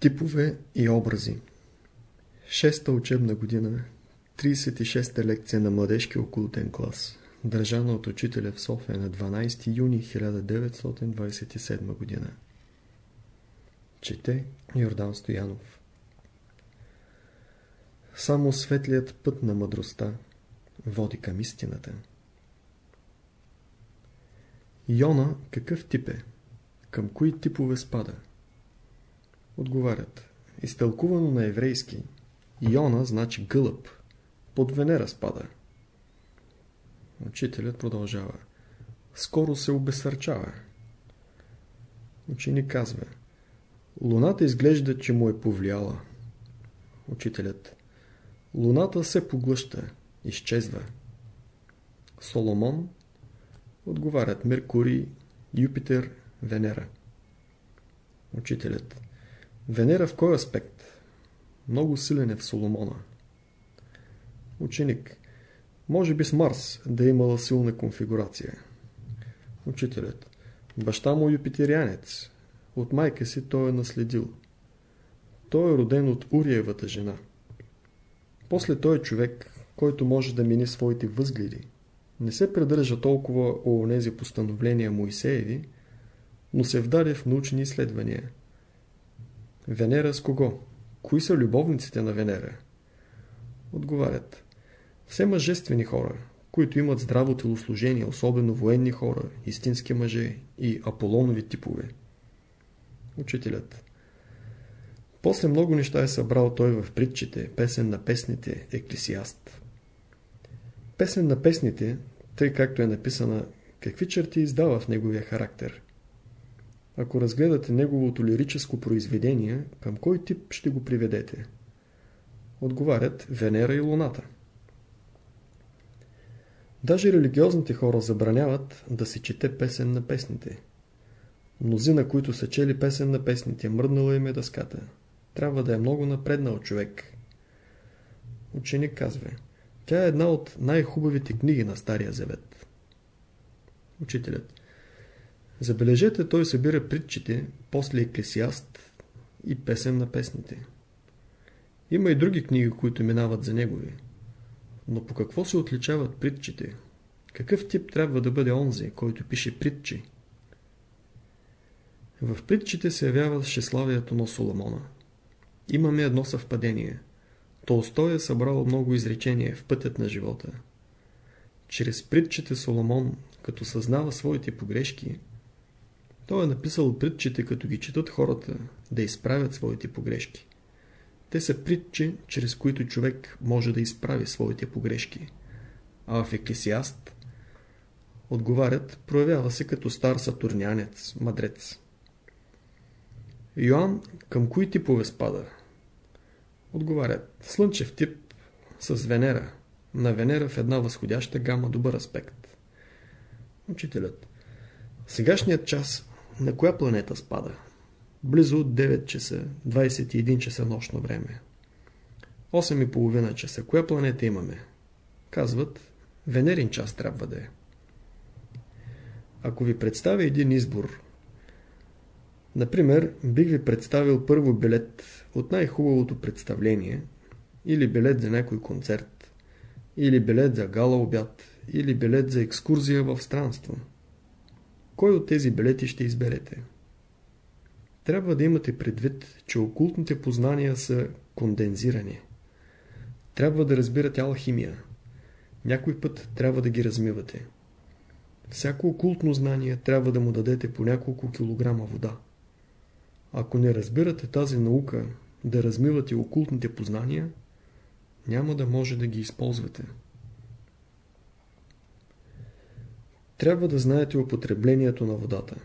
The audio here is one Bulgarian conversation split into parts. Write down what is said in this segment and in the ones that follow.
Типове и образи Шеста учебна година 36-та лекция на младежки окултен клас държана от учителя в София на 12 юни 1927 година Чете Йордан Стоянов Само светлият път на мъдростта води към истината. Йона какъв тип е? Към кои типове спада? Отговарят. Изтълкувано на еврейски. Йона значи гълъб. Под Венера спада. Учителят продължава. Скоро се обесърчава. Ученик казва. Луната изглежда, че му е повлияла. Учителят. Луната се поглъща, изчезва. Соломон. Отговарят Меркурий, Юпитер, Венера. Учителят. Венера в кой аспект? Много силен е в Соломона. Ученик. Може би с Марс да е имала силна конфигурация. Учителят. Баща му юпитерианец. От майка си той е наследил. Той е роден от Уриевата жена. После той е човек, който може да мини своите възгледи. Не се придържа толкова о онези постановления Моисееви, но се вдаде в научни изследвания. Венера с кого? Кои са любовниците на Венера? Отговарят. Все мъжествени хора, които имат здраво телослужение, особено военни хора, истински мъже и аполонови типове. Учителят. После много неща е събрал той в притчите, песен на песните, еклесиаст. Песен на песните, тъй както е написана, какви черти издава в неговия характер – ако разгледате неговото лирическо произведение, към кой тип ще го приведете? Отговарят Венера и Луната. Даже религиозните хора забраняват да се чете песен на песните. Мнозина, които са чели песен на песните, мръднала им е дъската. Трябва да е много напреднал човек. Ученик казва, тя е една от най-хубавите книги на Стария Завет. Учителят, Забележете, той събира притчите, после Еклесиаст и песен на песните. Има и други книги, които минават за негови. Но по какво се отличават притчите? Какъв тип трябва да бъде онзи, който пише притчи? В притчите се явява шеславието на Соломона. Имаме едно съвпадение. Толстой е събрал много изречения в пътят на живота. Чрез притчите Соломон, като съзнава своите погрешки, той е написал притчите, като ги четат хората, да изправят своите погрешки. Те са притчи, чрез които човек може да изправи своите погрешки. А в Еклесиаст отговарят, проявява се като стар сатурнянец, мъдрец. Йоанн към кои типове спада? Отговарят, слънчев тип с Венера. На Венера в една възходяща гама добър аспект. Учителят. Сегашният час на коя планета спада? Близо от 9 часа, 21 часа нощно време. 8,5 часа. Коя планета имаме? Казват, Венерин час трябва да е. Ако ви представя един избор, например, бих ви представил първо билет от най-хубавото представление, или билет за някой концерт, или билет за гала обяд, или билет за екскурзия в странство – кой от тези билети ще изберете? Трябва да имате предвид, че окултните познания са кондензирани. Трябва да разбирате алхимия. Някой път трябва да ги размивате. Всяко окултно знание трябва да му дадете по няколко килограма вода. Ако не разбирате тази наука, да размивате окултните познания, няма да може да ги използвате. Трябва да знаете употреблението на водата.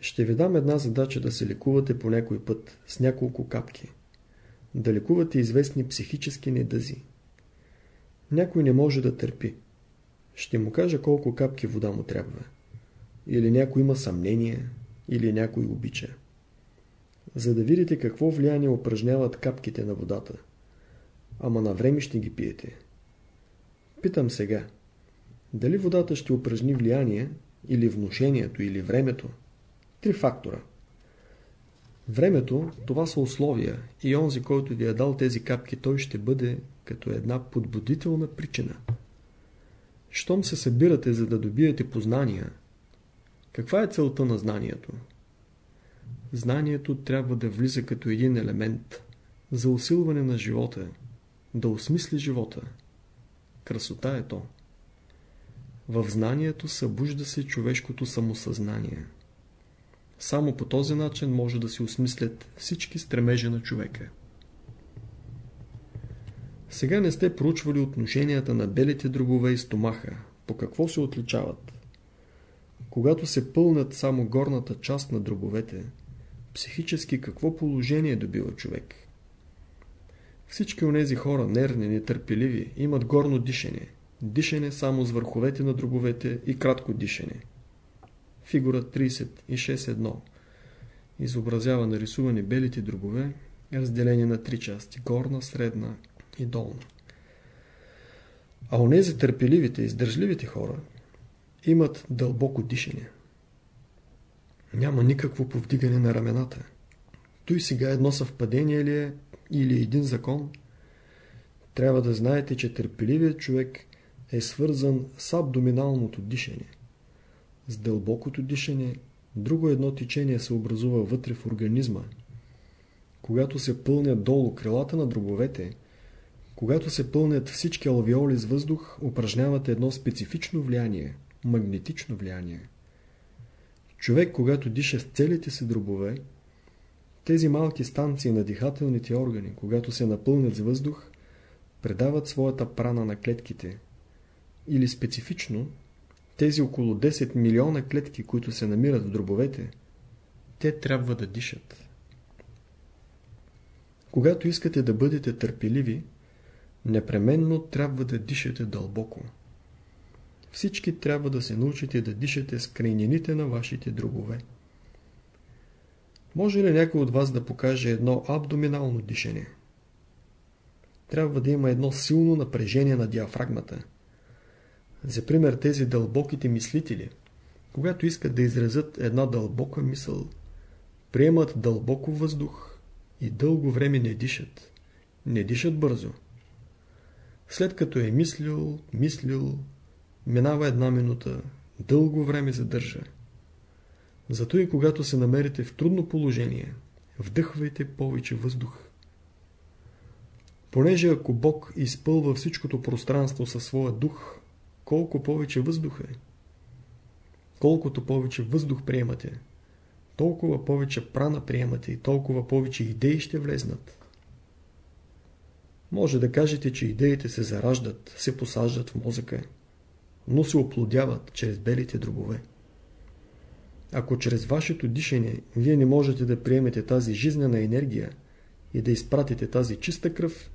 Ще ви дам една задача да се лекувате по някой път с няколко капки. Да лекувате известни психически недъзи. Някой не може да търпи. Ще му кажа колко капки вода му трябва. Или някой има съмнение, или някой обича. За да видите какво влияние упражняват капките на водата. Ама на време ще ги пиете. Питам сега. Дали водата ще упражни влияние, или внушението, или времето? Три фактора. Времето, това са условия и онзи, който ви е дал тези капки, той ще бъде като една подбудителна причина. Щом се събирате, за да добиете познания, каква е целта на знанието? Знанието трябва да влиза като един елемент за усилване на живота, да осмисли живота. Красота е то. В знанието събужда се човешкото самосъзнание. Само по този начин може да се осмислят всички стремежи на човека. Сега не сте проучвали отношенията на белите дробове и стомаха. По какво се отличават? Когато се пълнат само горната част на дробовете, психически какво положение добива човек? Всички онези хора, нервни, нетърпеливи, имат горно дишане. Дишане само с върховете на дробовете и кратко дишане. Фигура 36.1 изобразява нарисувани белите дробове, разделени на три части – горна, средна и долна. А онези търпеливите, издържливите хора имат дълбоко дишане. Няма никакво повдигане на рамената. Той сега едно съвпадение ли е или един закон? Трябва да знаете, че търпеливият човек е свързан с абдоминалното дишане. С дълбокото дишане друго едно течение се образува вътре в организма. Когато се пълнят долу крилата на дробовете, когато се пълнят всички алвеоли с въздух, упражняват едно специфично влияние, магнетично влияние. Човек, когато диша с целите си дробове, тези малки станции на дихателните органи, когато се напълнят с въздух, предават своята прана на клетките. Или специфично, тези около 10 милиона клетки, които се намират в дробовете, те трябва да дишат. Когато искате да бъдете търпеливи, непременно трябва да дишате дълбоко. Всички трябва да се научите да дишате с крайнините на вашите дробове. Може ли някой от вас да покаже едно абдоминално дишане? Трябва да има едно силно напрежение на диафрагмата. За пример тези дълбоките мислители, когато искат да изразят една дълбока мисъл, приемат дълбоко въздух и дълго време не дишат. Не дишат бързо. След като е мислил, мислил, минава една минута, дълго време задържа. Зато и когато се намерите в трудно положение, вдъхвайте повече въздух. Понеже ако Бог изпълва всичкото пространство със своя дух, колко повече въздух е. Колкото повече въздух приемате, толкова повече прана приемате и толкова повече идеи ще влезнат. Може да кажете, че идеите се зараждат, се посаждат в мозъка, но се оплодяват чрез белите дробове. Ако чрез вашето дишане вие не можете да приемете тази жизнена енергия и да изпратите тази чиста кръв,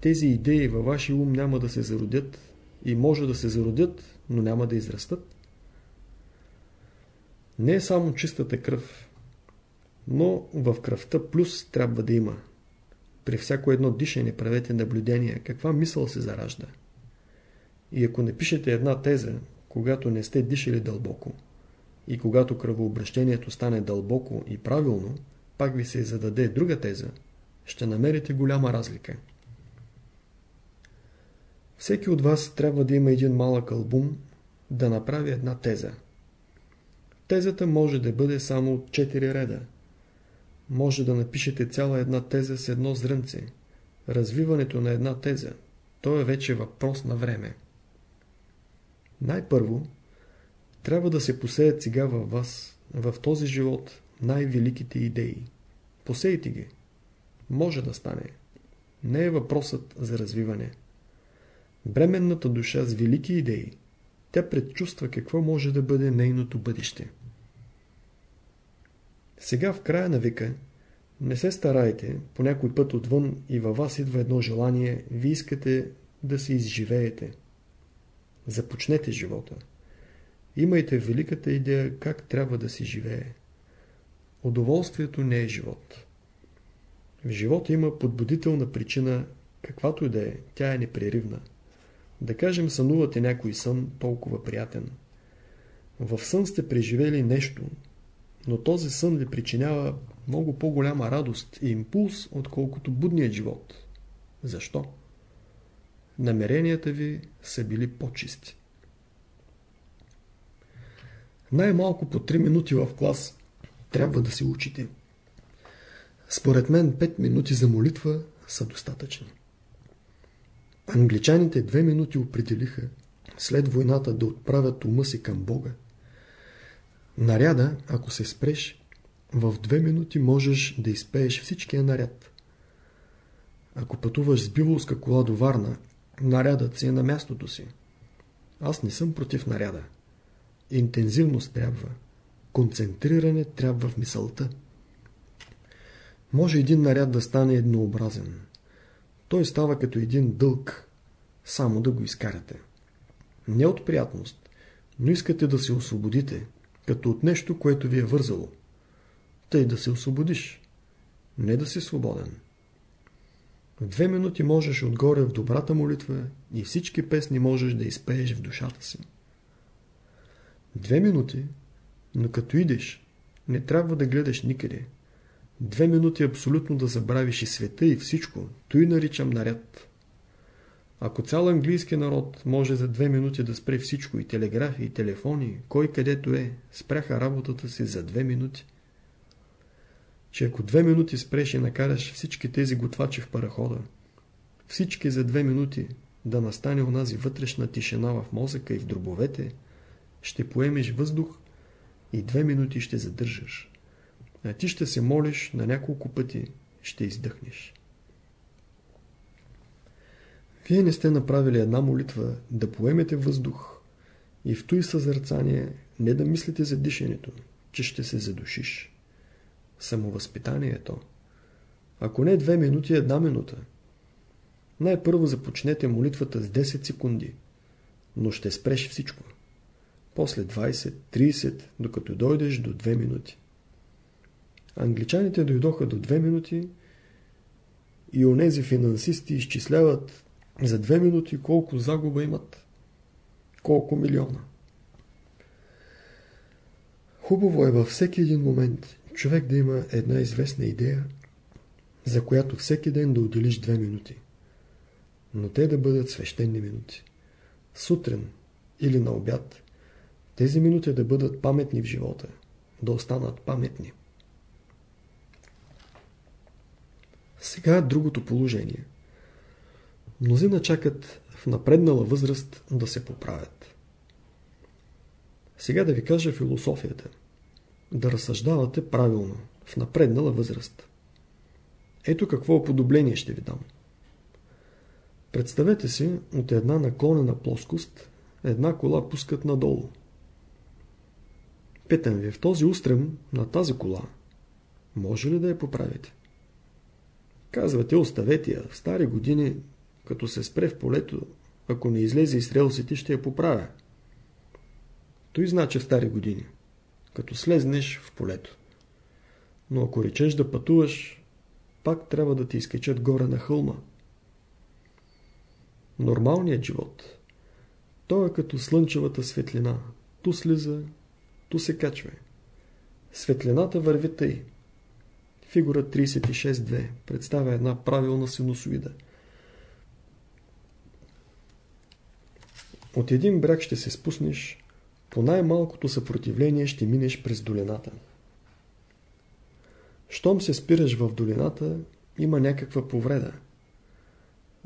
тези идеи във вашия ум няма да се зародят и може да се зародят, но няма да израстат. Не е само чистата кръв, но в кръвта плюс трябва да има. При всяко едно дишане правете наблюдение каква мисъл се заражда. И ако не пишете една теза, когато не сте дишали дълбоко, и когато кръвообращението стане дълбоко и правилно, пак ви се зададе друга теза, ще намерите голяма разлика. Всеки от вас трябва да има един малък албум, да направи една теза. Тезата може да бъде само от 4 реда. Може да напишете цяла една теза с едно зрънце. Развиването на една теза, то е вече въпрос на време. Най-първо, трябва да се посеят сега във вас, в този живот, най-великите идеи. Посейте ги. Може да стане. Не е въпросът за развиване. Бременната душа с велики идеи, тя предчувства какво може да бъде нейното бъдеще. Сега в края на века не се старайте, по някой път отвън и във вас идва едно желание, ви искате да се изживеете. Започнете живота. Имайте великата идея как трябва да си живее. Удоволствието не е живот. В живота има подбудителна причина, каквато и да е, тя е непреривна. Да кажем, сънувате някой сън, толкова приятен. В сън сте преживели нещо, но този сън ви причинява много по-голяма радост и импулс, отколкото будният живот. Защо? Намеренията ви са били по-чисти. Най-малко по 3 минути в клас трябва да се учите. Според мен 5 минути за молитва са достатъчни. Англичаните две минути определиха след войната да отправят ума си към Бога. Наряда, ако се спреш, в две минути можеш да изпееш всичкия наряд. Ако пътуваш с биволска кола до Варна, нарядът си е на мястото си. Аз не съм против наряда. Интензивност трябва. Концентриране трябва в мисълта. Може един наряд да стане еднообразен. Той става като един дълг, само да го изкарате. Не от приятност, но искате да се освободите, като от нещо, което ви е вързало. Тъй да се освободиш, не да си свободен. В две минути можеш отгоре в добрата молитва и всички песни можеш да изпееш в душата си. Две минути, но като идеш, не трябва да гледаш никъде. Две минути абсолютно да забравиш и света и всичко. Той наричам наряд. Ако цял английски народ може за две минути да спре всичко и телеграфи, и телефони, кой където е, спряха работата си за две минути. Че ако две минути спреш и накараш всички тези готвачи в парахода, всички за две минути да настане онази вътрешна тишина в мозъка и в дробовете, ще поемеш въздух и две минути ще задържаш. А ти ще се молиш на няколко пъти, ще издъхнеш. Вие не сте направили една молитва да поемете въздух и в той съзерцание не да мислите за дишането, че ще се задушиш. Самовъзпитанието. Ако не две минути, една минута. Най-първо започнете молитвата с 10 секунди, но ще спреш всичко. После 20, 30, докато дойдеш до 2 минути. Англичаните дойдоха до 2 минути и онези финансисти изчисляват за 2 минути колко загуба имат. Колко милиона. Хубаво е във всеки един момент човек да има една известна идея, за която всеки ден да отделиш 2 минути. Но те да бъдат свещени минути. Сутрин или на обяд тези минути да бъдат паметни в живота, да останат паметни. Сега другото положение. Мнозина чакат в напреднала възраст да се поправят. Сега да ви кажа философията. Да разсъждавате правилно, в напреднала възраст. Ето какво уподобление ще ви дам. Представете си от една наклонена плоскост една кола пускат надолу. Питам ви, в този устрем на тази кола, може ли да я поправите? Казвате, оставете я. В стари години, като се спре в полето, ако не излезе из релсите, ще я поправя. Той значи в стари години, като слезнеш в полето. Но ако речеш да пътуваш, пак трябва да ти изкачат горе на хълма. Нормалният живот, той е като слънчевата светлина. Ту слиза, ту се качва. Светлината върви тъй. Фигура 36.2 представя една правилна синусоида. От един бряг ще се спуснеш, по най-малкото съпротивление ще минеш през долината. Щом се спираш в долината, има някаква повреда.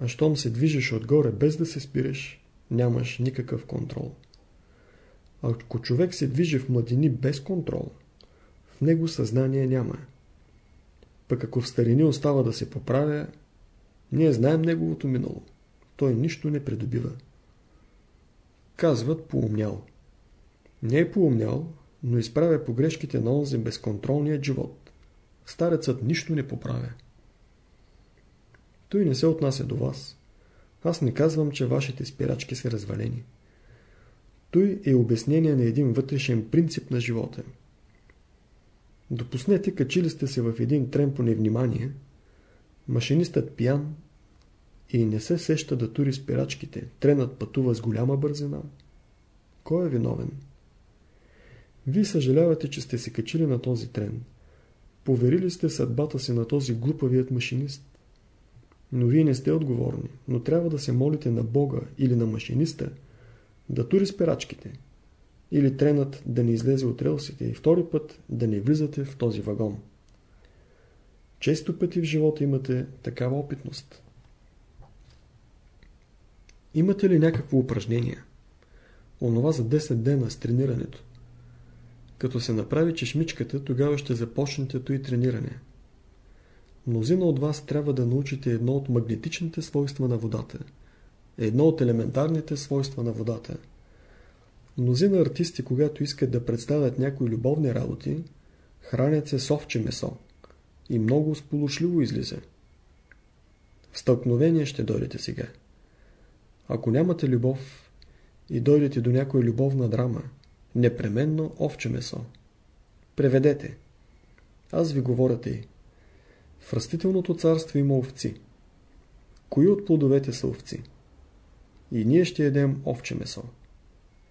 А щом се движиш отгоре без да се спираш, нямаш никакъв контрол. Ако човек се движи в младини без контрол, в него съзнание няма. Пък ако в старини остава да се поправя, ние знаем неговото минало. Той нищо не придобива. Казват поумнял. Не е поумнял, но изправя погрешките на онзи безконтролният живот. Старецът нищо не поправя. Той не се отнася до вас. Аз не казвам, че вашите спирачки са развалени. Той е обяснение на един вътрешен принцип на живота. Допуснете, качили сте се в един трен по невнимание, машинистът пиян и не се сеща да тури спирачките, тренът пътува с голяма бързина. Кой е виновен? Вие съжалявате, че сте се качили на този трен. Поверили сте съдбата си на този глупавият машинист. Но вие не сте отговорни, но трябва да се молите на Бога или на машиниста да тури спирачките или тренът да не излезе от релсите и втори път да не влизате в този вагон. Често пъти в живота имате такава опитност. Имате ли някакво упражнение? Онова за 10 дена с тренирането. Като се направи чешмичката, тогава ще започнете и трениране. Мнозина от вас трябва да научите едно от магнетичните свойства на водата. Едно от елементарните свойства на водата. Мнозина артисти, когато искат да представят някои любовни работи, хранят се с овче месо. И много сполучливо излиза. В стълкновение ще дойдете сега. Ако нямате любов и дойдете до някоя любовна драма, непременно овче месо. Преведете. Аз ви говоря тъй. В растителното царство има овци. Кои от плодовете са овци? И ние ще едем овче месо.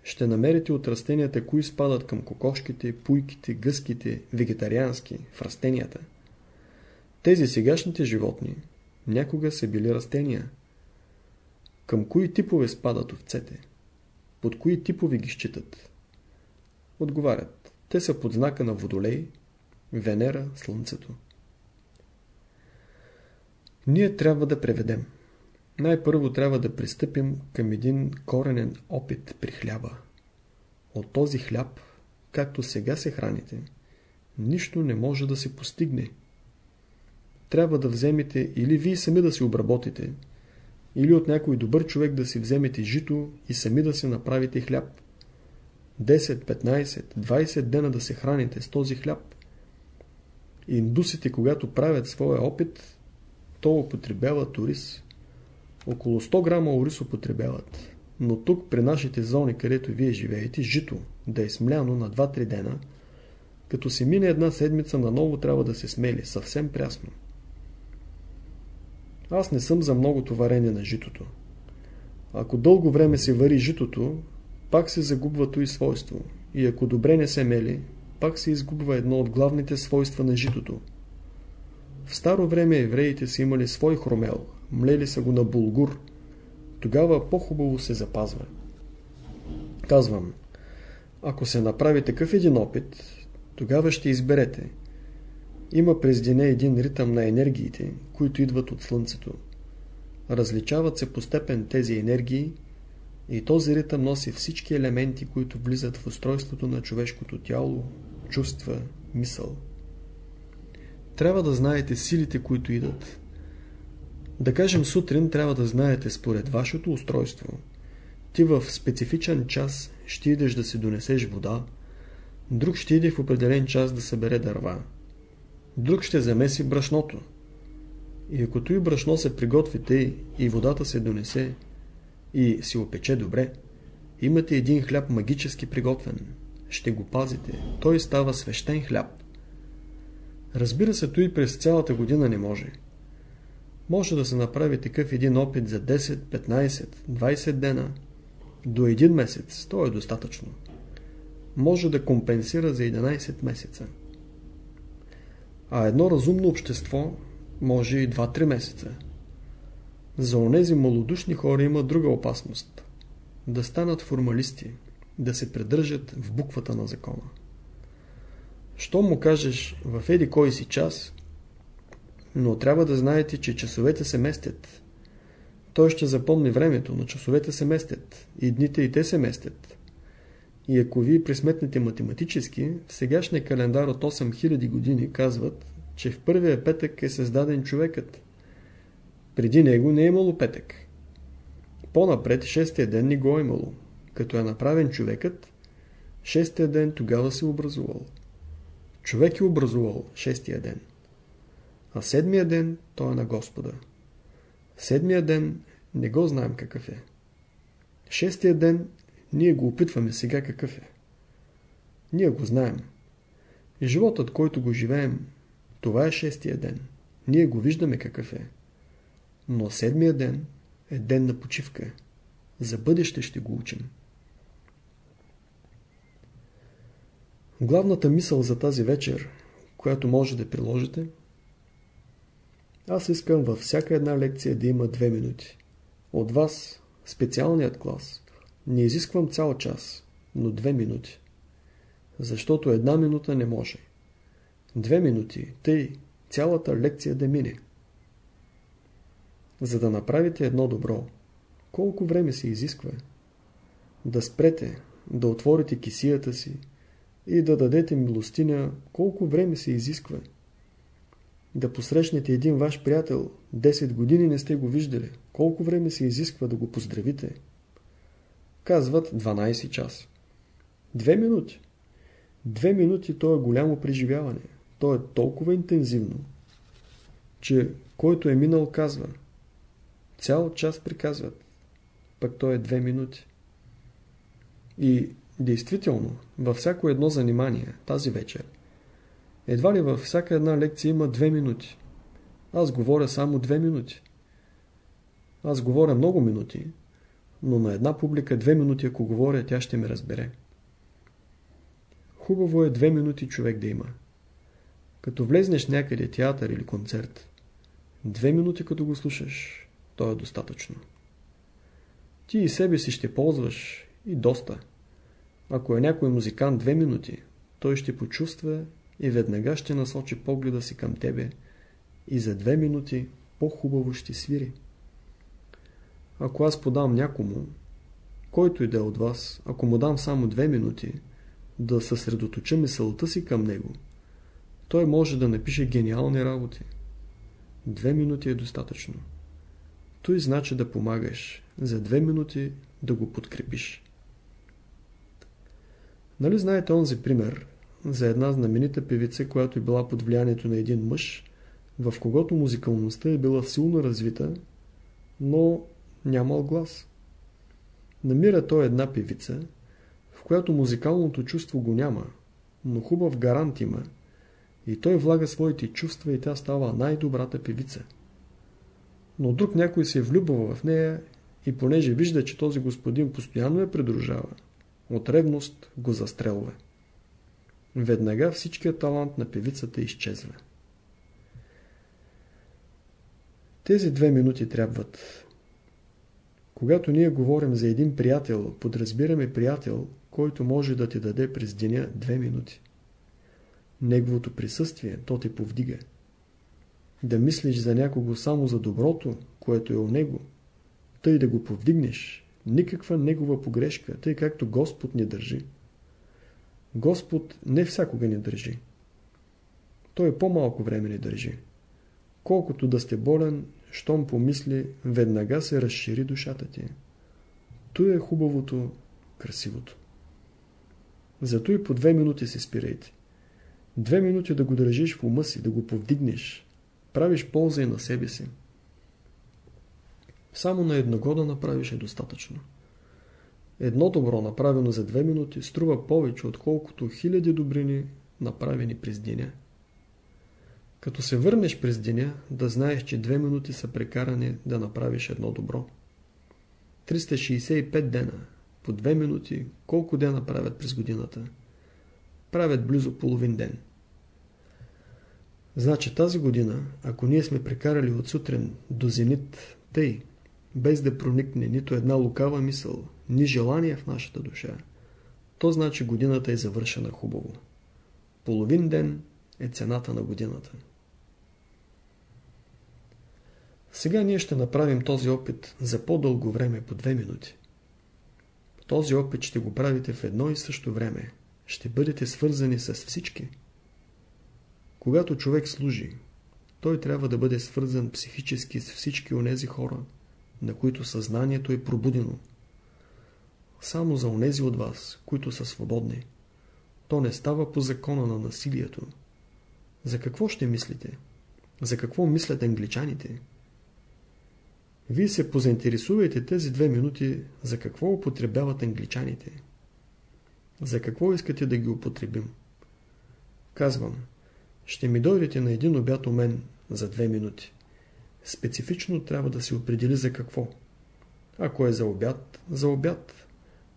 Ще намерите от растенията, кои спадат към кокошките, пуйките, гъските, вегетариански, в растенията. Тези сегашните животни някога са били растения. Към кои типове спадат овцете? Под кои типове ги считат? Отговарят. Те са под знака на Водолей, Венера, Слънцето. Ние трябва да преведем. Най-първо трябва да пристъпим към един коренен опит при хляба. От този хляб, както сега се храните, нищо не може да се постигне. Трябва да вземете или вие сами да си обработите, или от някой добър човек да си вземете жито и сами да си направите хляб. 10, 15, 20 дена да се храните с този хляб. Индусите, когато правят своя опит, то употребяват ориз. Около 100 грама ориз употребяват. Но тук, при нашите зони, където вие живеете, жито да е смляно на 2-3 дена, като се мине една седмица, наново трябва да се смели, съвсем прясно. Аз не съм за многото варене на житото. Ако дълго време се вари житото, пак се загубва и свойство. И ако добре не се мели, пак се изгубва едно от главните свойства на житото. В старо време евреите са имали свой хромел, млели са го на булгур. Тогава по-хубаво се запазва. Казвам, ако се направи такъв един опит, тогава ще изберете. Има през деня един ритъм на енергиите, които идват от Слънцето. Различават се по степен тези енергии и този ритъм носи всички елементи, които влизат в устройството на човешкото тяло, чувства, мисъл. Трябва да знаете силите, които идат. Да кажем сутрин трябва да знаете според вашето устройство. Ти в специфичен час ще идеш да си донесеш вода, друг ще иде в определен час да събере дърва, друг ще замеси брашното. И ако и брашно се приготвите и водата се донесе, и си опече добре, имате един хляб магически приготвен. Ще го пазите. Той става свещен хляб. Разбира се, той през цялата година не може. Може да се направи такъв един опит за 10, 15, 20 дена. До един месец. То е достатъчно. Може да компенсира за 11 месеца. А едно разумно общество може и 2-3 месеца. За онези малодушни хора има друга опасност. Да станат формалисти, да се придържат в буквата на закона. Що му кажеш в еди кой си час, но трябва да знаете, че часовете се местят. Той ще запомни времето, но часовете се местят. И дните и те се местят. И ако вие присметнете математически, в сегашния календар от 8000 години казват, че в първия петък е създаден човекът. Преди него не е имало петък. По-напред шестия ден не го е имало. Като е направен човекът, шестия ден тогава се образувал. Човек е образувал шестия ден. А седмия ден той е на Господа. Седмия ден не го знаем какъв е. Шестия ден ние го опитваме сега какъв е. Ние го знаем. Животът, който го живеем, това е шестия ден. Ние го виждаме какъв е. Но седмия ден е ден на почивка. За бъдеще ще го учим. Главната мисъл за тази вечер, която може да приложите? Аз искам във всяка една лекция да има две минути. От вас, специалният клас, не изисквам цял час, но две минути. Защото една минута не може. Две минути, тъй, цялата лекция да мине. За да направите едно добро, колко време се изисква? Да спрете, да отворите кисията си и да дадете милостиня, колко време се изисква? Да посрещнете един ваш приятел, 10 години не сте го виждали, колко време се изисква да го поздравите? Казват 12 часа. Две минути. Две минути то е голямо преживяване. То е толкова интензивно, че който е минал казва – Цял час приказват. Пък то е две минути. И действително, във всяко едно занимание, тази вечер, едва ли във всяка една лекция има две минути. Аз говоря само две минути. Аз говоря много минути, но на една публика две минути, ако говоря, тя ще ме разбере. Хубаво е две минути човек да има. Като влезнеш някъде театър или концерт, две минути като го слушаш, то е достатъчно. Ти и себе си ще ползваш и доста. Ако е някой музикант две минути, той ще почувства и веднага ще насочи погледа си към тебе и за две минути по-хубаво ще свири. Ако аз подам някому, който и да е от вас, ако му дам само две минути, да съсредоточа мисълта си към него, той може да напише гениални работи. Две минути е достатъчно. Той значи да помагаш, за две минути да го подкрепиш. Нали знаете онзи пример за една знаменита певица, която е била под влиянието на един мъж, в когото музикалността е била силно развита, но нямал глас. Намира той една певица, в която музикалното чувство го няма, но хубав гарант има, и той влага своите чувства и тя става най-добрата певица но друг някой се е влюбвал в нея и понеже вижда, че този господин постоянно я придружава, от ревност го застрелва. Веднага всичкият талант на певицата изчезва. Тези две минути трябват. Когато ние говорим за един приятел, подразбираме приятел, който може да ти даде през деня две минути. Неговото присъствие, то те повдига да мислиш за някого само за доброто, което е у него, тъй да го повдигнеш, никаква негова погрешка, тъй както Господ не държи. Господ не всякога не държи. Той по-малко време не държи. Колкото да сте болен, щом помисли, веднага се разшири душата ти. То е хубавото, красивото. Зато и по две минути се спирайте. Две минути да го държиш в ума си, да го повдигнеш, правиш полза и на себе си. Само на едного да направиш е достатъчно. Едно добро, направено за две минути, струва повече, отколкото хиляди добрини, направени през деня. Като се върнеш през деня, да знаеш, че две минути са прекарани да направиш едно добро. 365 дена, по две минути, колко дена правят през годината? Правят близо половин ден. Значи тази година, ако ние сме прекарали от сутрин до зенит тъй, без да проникне нито една лукава мисъл, ни желание в нашата душа, то значи годината е завършена хубаво. Половин ден е цената на годината. Сега ние ще направим този опит за по-дълго време, по две минути. Този опит ще го правите в едно и също време. Ще бъдете свързани с всички. Когато човек служи, той трябва да бъде свързан психически с всички онези хора, на които съзнанието е пробудено. Само за онези от вас, които са свободни. То не става по закона на насилието. За какво ще мислите? За какво мислят англичаните? Вие се позаинтересувайте тези две минути за какво употребяват англичаните. За какво искате да ги употребим? Казвам, ще ми дойдете на един обяд у мен за две минути. Специфично трябва да се определи за какво. Ако е за обяд, за обяд.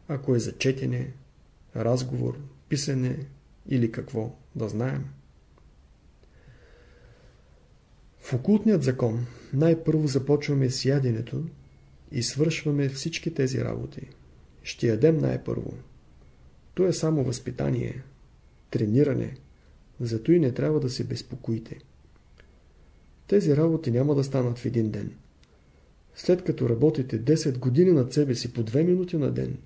Ако е за четене, разговор, писане или какво, да знаем. В окултният закон най-първо започваме с яденето и свършваме всички тези работи. Ще ядем най-първо. То е само възпитание, трениране, зато и не трябва да се безпокоите. Тези работи няма да станат в един ден. След като работите 10 години над себе си по 2 минути на ден,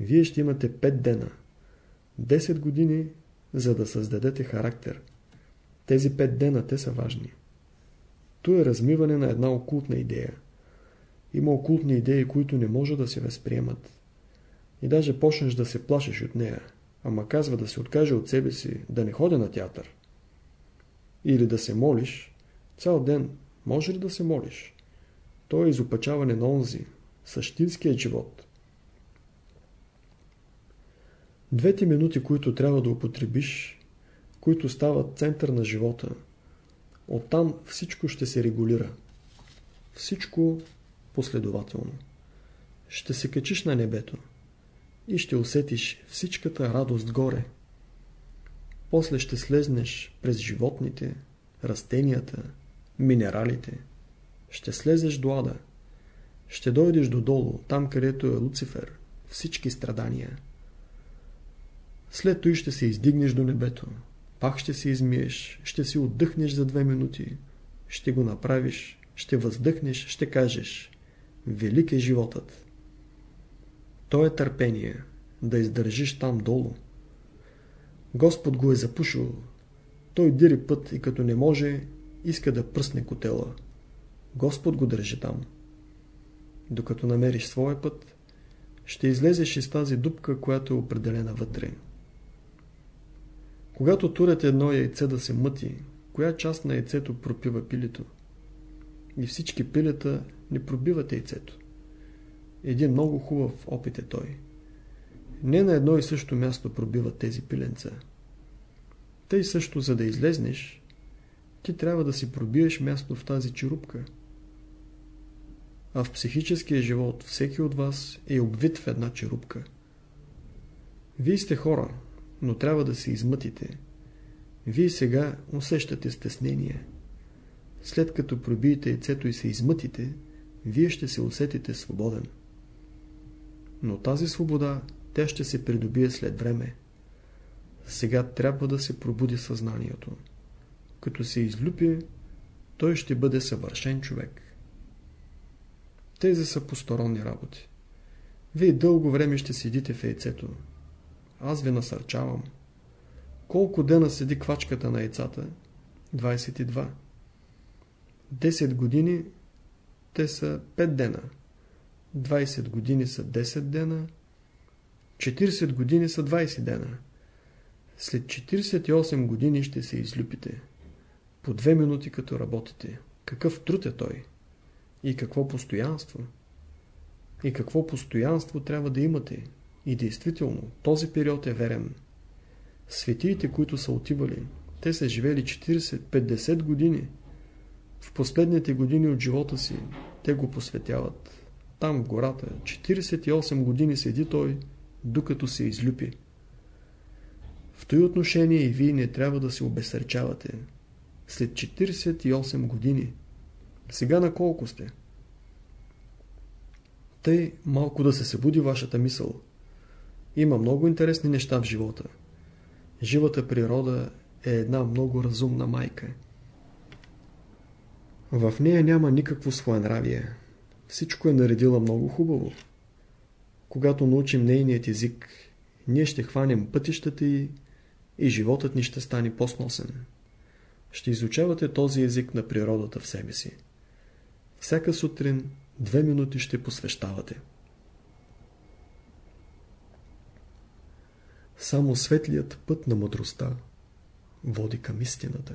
вие ще имате 5 дена. 10 години, за да създадете характер. Тези 5 дена, те са важни. То е размиване на една окултна идея. Има окултни идеи, които не може да се възприемат. И даже почнеш да се плашиш от нея, ама казва да се откаже от себе си, да не ходя на театър. Или да се молиш, цял ден може ли да се молиш? То е изопачаване на онзи, същинският живот. Двете минути, които трябва да употребиш, които стават център на живота, оттам всичко ще се регулира. Всичко последователно. Ще се качиш на небето и ще усетиш всичката радост горе. После ще слезнеш през животните, растенията, минералите. Ще слезеш до ада. Ще дойдеш додолу, там където е Луцифер, всички страдания. След това ще се издигнеш до небето. Пак ще се измиеш, ще си отдъхнеш за две минути. Ще го направиш, ще въздъхнеш, ще кажеш Велик е животът. То е търпение, да издържиш там долу. Господ го е запушил. Той дири път и като не може, иска да пръсне котела. Господ го държи там. Докато намериш своя път, ще излезеш из тази дупка, която е определена вътре. Когато турят едно яйце да се мъти, коя част на яйцето пропива пилето? И всички пилета не пробиват яйцето. Един много хубав опит е той. Не на едно и също място пробиват тези пиленца. Тъй също, за да излезнеш, ти трябва да си пробиеш място в тази черупка. А в психическия живот всеки от вас е обвит в една черупка. Вие сте хора, но трябва да се измътите. Вие сега усещате стеснение. След като пробиете яйцето и се измътите, вие ще се усетите свободен. Но тази свобода, тя ще се придобие след време. Сега трябва да се пробуди съзнанието. Като се излюпи, той ще бъде съвършен човек. Тези са посторонни работи. Вие дълго време ще седите в яйцето. Аз ви насърчавам. Колко дена седи квачката на яйцата? 22. 10 години те са 5 дена. 20 години са 10 дена. 40 години са 20 дена. След 48 години ще се излюпите. По 2 минути като работите. Какъв труд е той? И какво постоянство? И какво постоянство трябва да имате? И действително, този период е верен. Светиите, които са отивали, те са живели 40-50 години. В последните години от живота си те го посветяват. Там в гората 48 години седи той, докато се излюпи. В този отношение и вие не трябва да се обесърчавате. След 48 години. Сега на колко сте? Тъй малко да се събуди вашата мисъл. Има много интересни неща в живота. Живата природа е една много разумна майка. В нея няма никакво своенравие. Всичко е наредила много хубаво. Когато научим нейният език, ние ще хванем пътищата й и животът ни ще стане по-сносен. Ще изучавате този език на природата в себе си. Всяка сутрин две минути ще посвещавате. Само светлият път на мъдростта води към истината.